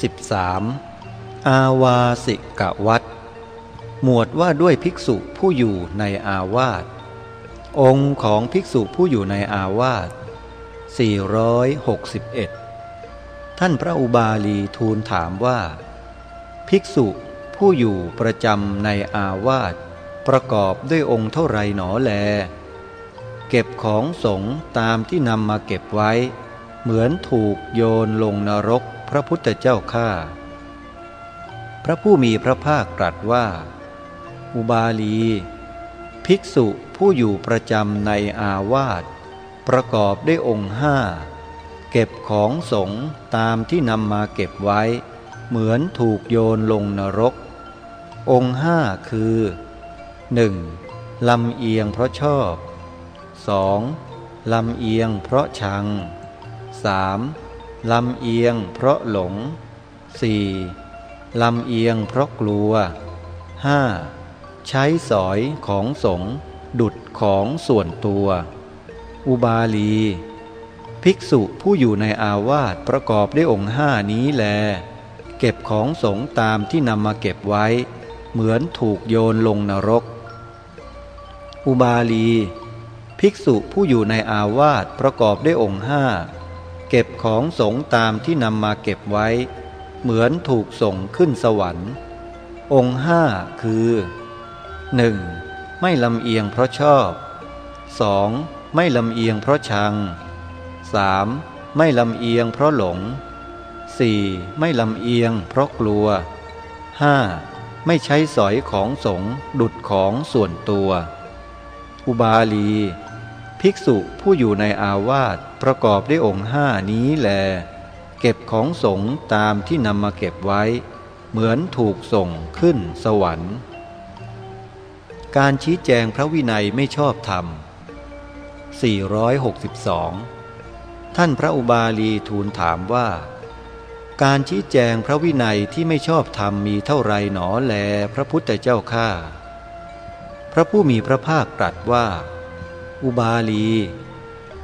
13. อาวาสิกวัตหมวดว่าด้วยภิกษุผู้อยู่ในอาวาสองค์ของภิกษุผู้อยู่ในอาวาส461 ท่านพระอุบาลีทูลถามว่า ภิกษุผู้อยู่ประจำในอาวาสประกอบด้วยองค์เท่าไรหนอแล เก็บของสงตามที่นำมาเก็บไว้ เหมือนถูกโยนลงนรก พระพุทธเจ้าข้าพระผู้มีพระภาคตรัสว่า อุบาลี ภิกษุผู้อยู่ประจำในอาวาส ประกอบด้วยองค์ห้า เก็บของสงตามที่นำมาเก็บไว้ เหมือนถูกโยนลงนรก องค์ห้าคือ 1. ลำเอียงเพราะชอบ 2. ลำเอียงเพราะชัง 3. ลำเอียงเพราะหลง 4. ลำเอียงเพราะกลัว 5. ใช้สอยของสงดุดของส่วนตัว อุบาลี ภิกษุผู้อยู่ในอาวาสประกอบด้วยองค์ห้านี้แล เก็บของสงตามที่นำมาเก็บไว้ เหมือนถูกโยนลงนรก อุบาลี ภิกษุผู้อยู่ในอาวาสประกอบด้วยองค์ห้า เก็บของสงตามที่นำมาเก็บไว้ เหมือนถูกส่งขึ้นสวรรค์ องค์ห้าคือ 1. ไม่ลำเอียงเพราะชอบ 2. ไม่ลำเอียงเพราะชัง 3. ไม่ลำเอียงเพราะหลง 4. ไม่ลำเอียงเพราะกลัว 5. ไม่ใช้สอยของสงดุดของส่วนตัว อุบาลี ภิกษุผู้อยู่ในอาวาสประกอบด้วยองค์ห้านี้แล เก็บของสงตามที่นำมาเก็บไว้ เหมือนถูกส่งขึ้นสวรรค์ การชี้แจงพระวินัยไม่ชอบธรรม 462 ท่านพระอุบาลีทูลถามว่า การชี้แจงพระวินัยที่ไม่ชอบธรรมมีเท่าไรหนอแลพระพุทธเจ้าข้าพระผู้มีพระภาคตรัสว่า อุบาลี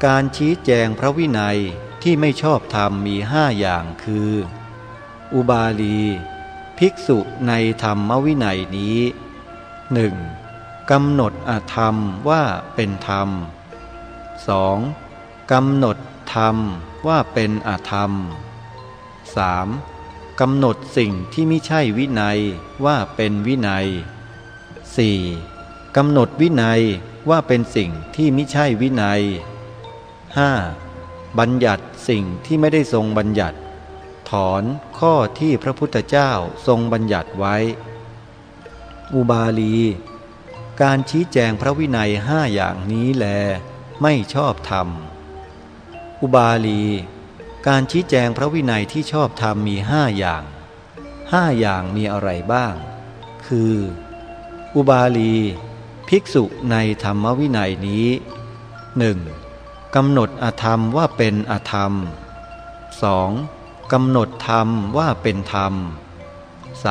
การชี้แจงพระวินัยที่ไม่ชอบธรรมมีห้าอย่างคือ อุบาลี ภิกษุในธรรมวินัยนี้หนึ่งกำหนดอธรรมว่าเป็นธรรม 2. กำหนดธรรมว่าเป็นอธรรม 3. กำหนดสิ่งที่ไม่ใช่วินัยว่าเป็นวินัย 4. กำหนดวินัยว่าเป็นสิ่งที่ไม่ใช่วินัย 5. บัญญัติสิ่งที่ไม่ได้ทรงบัญญัติ ถอนข้อที่พระพุทธเจ้าทรงบัญญัติไว้ อุบาลี การชี้แจงพระวินัยห้าอย่างนี้แล ไม่ชอบธรรม อุบาลี การชี้แจงพระวินัยที่ชอบธรรมมีห้าอย่างห้าอย่างมีอะไรบ้าง คือ อุบาลี ภิกษุในธรรมวินัยนี้หนึ่งกำหนดอธรรมว่าเป็นอธรรม 2. กำหนดธรรมว่าเป็นธรรม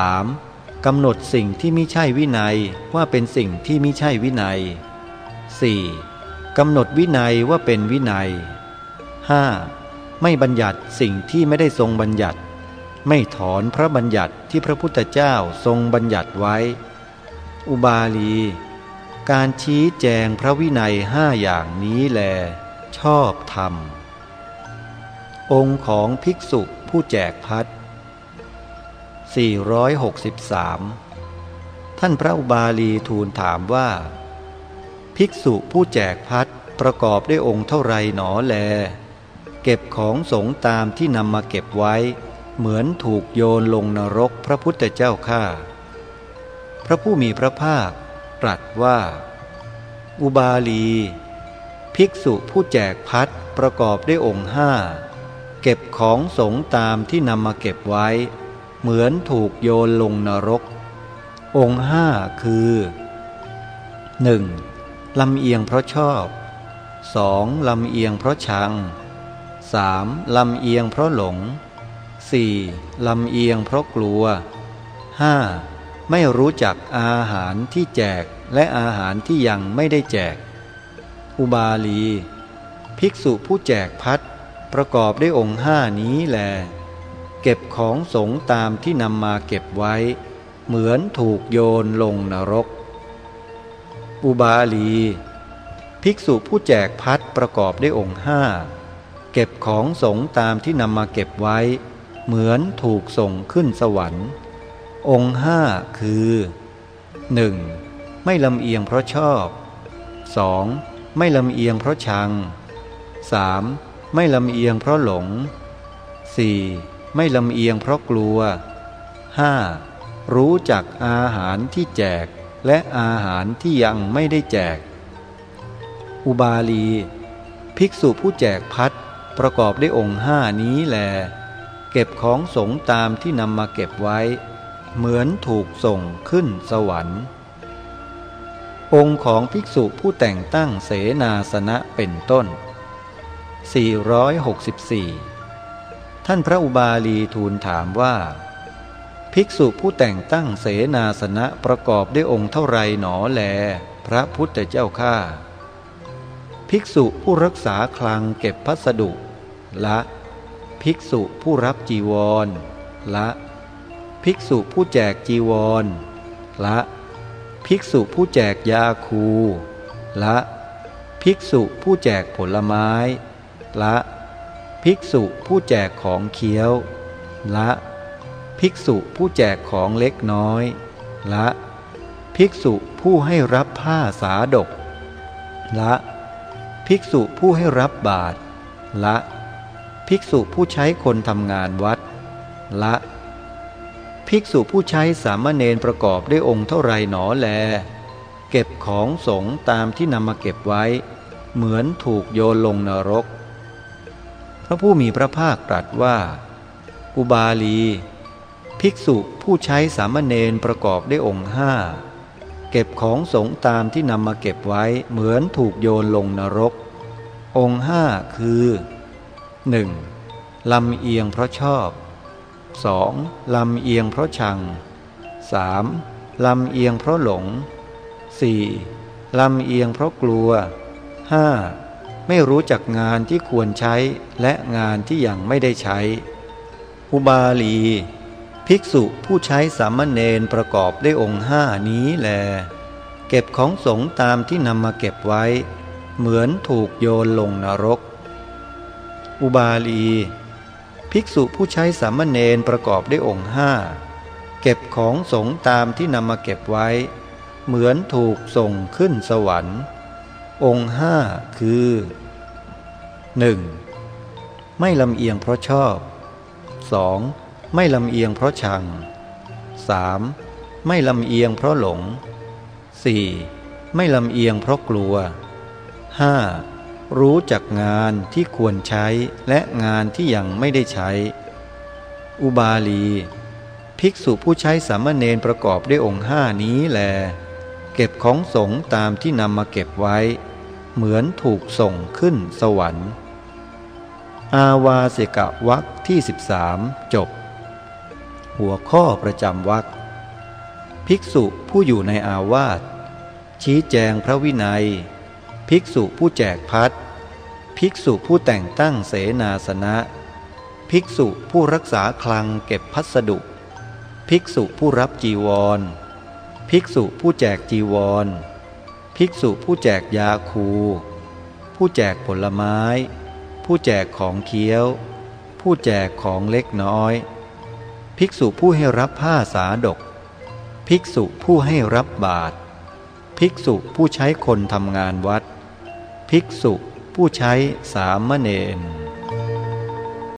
3. กำหนดสิ่งที่ไม่ใช่วินัยว่าเป็นสิ่งที่ไม่ใช่วินัย 4. กำหนดวินัยว่าเป็นวินัย 5. ไม่บัญญัติสิ่งที่ไม่ได้ทรงบัญญัติ ไม่ถอนพระบัญญัติที่พระพุทธเจ้าทรงบัญญัติไว้ อุบาลี การชี้แจงพระวินัยห้าอย่างนี้แล ชอบธรรม องค์ของภิกษุผู้แจกพัด463 ท่านพระอุบาลีทูลถามว่า ภิกษุผู้แจกพัดประกอบด้วยองค์เท่าไรหนอแล เก็บของสงตามที่นำมาเก็บไว้ เหมือนถูกโยนลงนรกพระพุทธเจ้าข้าพระผู้มีพระภาค ตรัสว่า อุบาลี ภิกษุผู้แจกพัดประกอบด้วยองค์ห้า เก็บของสงตามที่นำมาเก็บไว้ เหมือนถูกโยนลงนรก องค์ห้าคือ 1. ลำเอียงเพราะชอบ 2. ลำเอียงเพราะชัง 3. ลำเอียงเพราะหลง 4. ลำเอียงเพราะกลัว 5. ไม่รู้จักอาหารที่แจก และอาหารที่ยังไม่ได้แจก อุบาลี ภิกษุผู้แจกพัดประกอบด้วยองค์ห้านี้แล เก็บของสงตามที่นำมาเก็บไว้ เหมือนถูกโยนลงนรก อุบาลี ภิกษุผู้แจกพัดประกอบด้วยองค์ห้าเก็บของสงตามที่นำมาเก็บไว้ เหมือนถูกส่งขึ้นสวรรค์ องค์ห้าคือ 1. ไม่ลำเอียงเพราะชอบ 2. ไม่ลำเอียงเพราะชัง 3. ไม่ลำเอียงเพราะหลง 4. ไม่ลำเอียงเพราะกลัว 5. รู้จักอาหารที่แจกและอาหารที่ยังไม่ได้แจก อุบาลี ภิกษุผู้แจกพัดประกอบด้วยองค์ห้านี้แล เก็บของสงตามที่นำมาเก็บไว้ เหมือนถูกส่งขึ้นสวรรค์ องค์ของภิกษุผู้แต่งตั้งเสนาสนะเป็นต้น 464 ท่านพระอุบาลีทูลถามว่า ภิกษุผู้แต่งตั้งเสนาสนะประกอบด้วยองค์เท่าไรหนอแล พระพุทธเจ้าข้าภิกษุผู้รักษาคลังเก็บพัสดุ ละ ภิกษุผู้รับจีวร ละ ภิกษุผู้แจกจีวร ละ ภิกษุผู้แจกยาคู ละ ภิกษุผู้แจกผลไม้ ละ ภิกษุผู้แจกของเคี้ยว ละ ภิกษุผู้แจกของเล็กน้อย ละ ภิกษุผู้ให้รับผ้าสาดก ละ ภิกษุผู้ให้รับบาตรละ ภิกษุผู้ใช้คนทำงานวัด ละ ภิกษุผู้ใช้สามเณรประกอบด้วยองค์เท่าไรหนอแล เก็บของสงตามที่นำมาเก็บไว้ เหมือนถูกโยนลงนรก พระผู้มีพระภาคตรัสว่า อุบาลี ภิกษุผู้ใช้สามเณรประกอบด้วยองค์ห้าเก็บของสงตามที่นำมาเก็บไว้เหมือนถูกโยนลงนรก องค์ห้าคือ 1. ลำเอียงเพราะชอบ 2. ลำเอียงเพราะชัง 3. ลำเอียงเพราะหลง 4. ลำเอียงเพราะกลัว 5. ไม่รู้จักงานที่ควรใช้และงานที่ยังไม่ได้ใช้ อุบาลี ภิกษุผู้ใช้สามเณรประกอบด้วยองค์ห้านี้แล เก็บของสงตามที่นำมาเก็บไว้ เหมือนถูกโยนลงนรก อุบาลี ภิกษุผู้ใช้สามเณรประกอบด้วยองค์ห้าเก็บของสงตามที่นำมาเก็บไว้ เหมือนถูกส่งขึ้นสวรรค์ องค์ห้าคือ 1. ไม่ลำเอียงเพราะชอบ 2. ไม่ลำเอียงเพราะชัง 3. ไม่ลำเอียงเพราะหลง 4. ไม่ลำเอียงเพราะกลัว 5. รู้จักงานที่ควรใช้และงานที่ยังไม่ได้ใช้ อุบาลี ภิกษุผู้ใช้สามเณรประกอบด้วยองค์ห้านี้แล เก็บของสงตามที่นำมาเก็บไว้ เหมือนถูกส่งขึ้นสวรรค์ อาวาสิกะวักที่ 13 จบ หัวข้อประจำวักภิกษุผู้อยู่ในอาวาสชี้แจงพระวินัย ภิกษุผู้แจกพัดภิกษุผู้แต่งตั้งเสนาสนะ ภิกษุผู้รักษาคลังเก็บพัสดุ ภิกษุผู้รับจีวร ภิกษุผู้แจกจีวร ภิกษุผู้แจกยาคู ผู้แจกผลไม้ ผู้แจกของเคี้ยว ผู้แจกของเล็กน้อย ภิกษุผู้ให้รับผ้าสาดก ภิกษุผู้ให้รับบาตรภิกษุผู้ใช้คนทำงานวัด ภิกษุผู้ใช้สามเณร